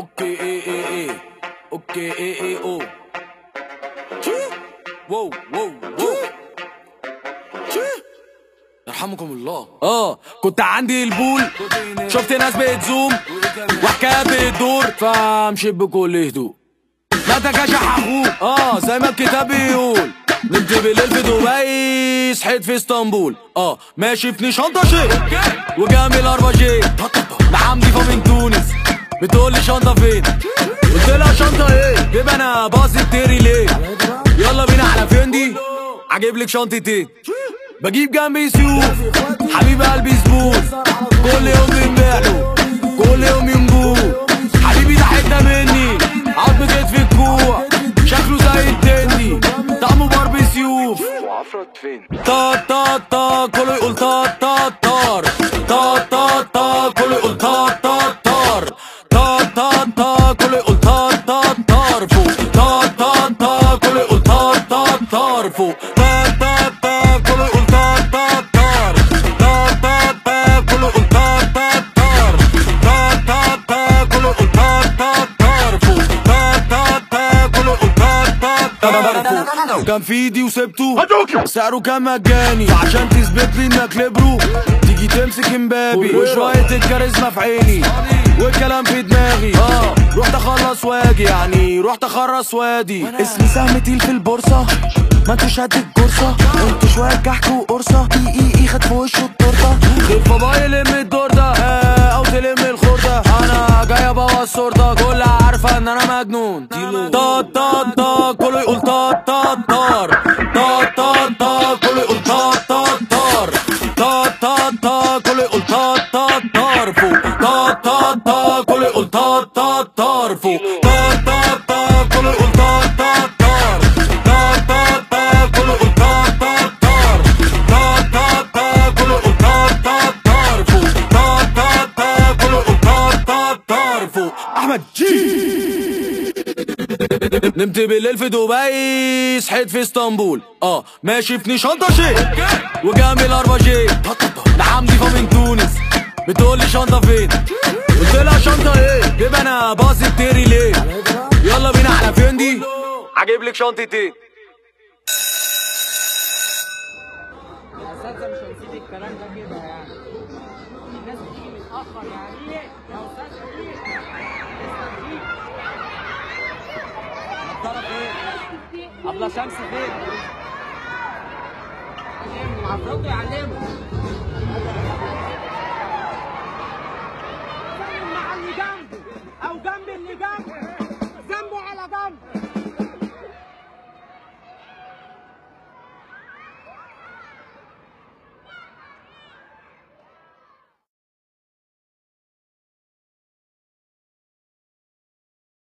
okay إيه إيه إيه okay إيه إيه أو wow wow wow يرحمكم الله آه كنت عندي البول. شفت ناس بتزوم. وحكاية بتدور. فمشيت بكل هدوء. ما تكشح أخوك. آه زي ما الكتاب بيقول. نمت بالليل في دبي صحيت في إسطنبول. آه ماشي في شنطه شيك وجامي الاربع جي نعم ضيفه من تونس. بتقول لي شنطة فين؟ قلت لها شنطة إيه؟ جيب أنا باص التيري ليه؟ يلا بينا على فين دي؟ عجيب لك شنطتين. بجيب جنبي سيوف. حبيب قلبي زبون. كل يوم بنبيع كل يوم ينبوع حبيبي ده حتة مني. عظم كتف الكوع شكله زي التندي طعمه باربي سيوف تا تا تا كله يقول تا تا تار كان في إيدي وسبته سعره كان مجاني. عشان تثبت لي إنك ليبرو تيجي تمسك امبابي. وشوية الكاريزما في عيني. والكلام في دماغي. آه. رحت أخلص واجي. يعني رحت اخرس وادي. اسمي سهم تقيل في البورصة. ما انتوش قد الجرصة أنتوا شوية كحك وقرصة. إي إي إي خد في وشه التورتة. غير فضايا يلم الدور ده آه أو تلم الخردة. أنا جاي ابوظ صورتك كلها عارفة ان أنا مجنون. تا تا تا كله يقول تا تا تار. تا تا تا كله يقول تا تا تار. تا تا تا كله يقول تا تا تار فوق. تا تا تا كله يقول تا تا تار فوق. أحمد. جي نمت بالليل في دبي صحيت في إسطنبول. آه ماشي في شنطه شيك وجنبي الاربع جي ضيفه من تونس. بتقول لي شنطه فين؟ قلت لها شنطه إيه؟ جيب أنا باص التيري ليه؟ يلا بينا على فين دي؟ عجيب لك شنطتين كده يعني الناس بتيجي متاخر يعني إيه يا أستاذ شفيق الطرف إيه شمس فين علموا عفروتو اللي جنبه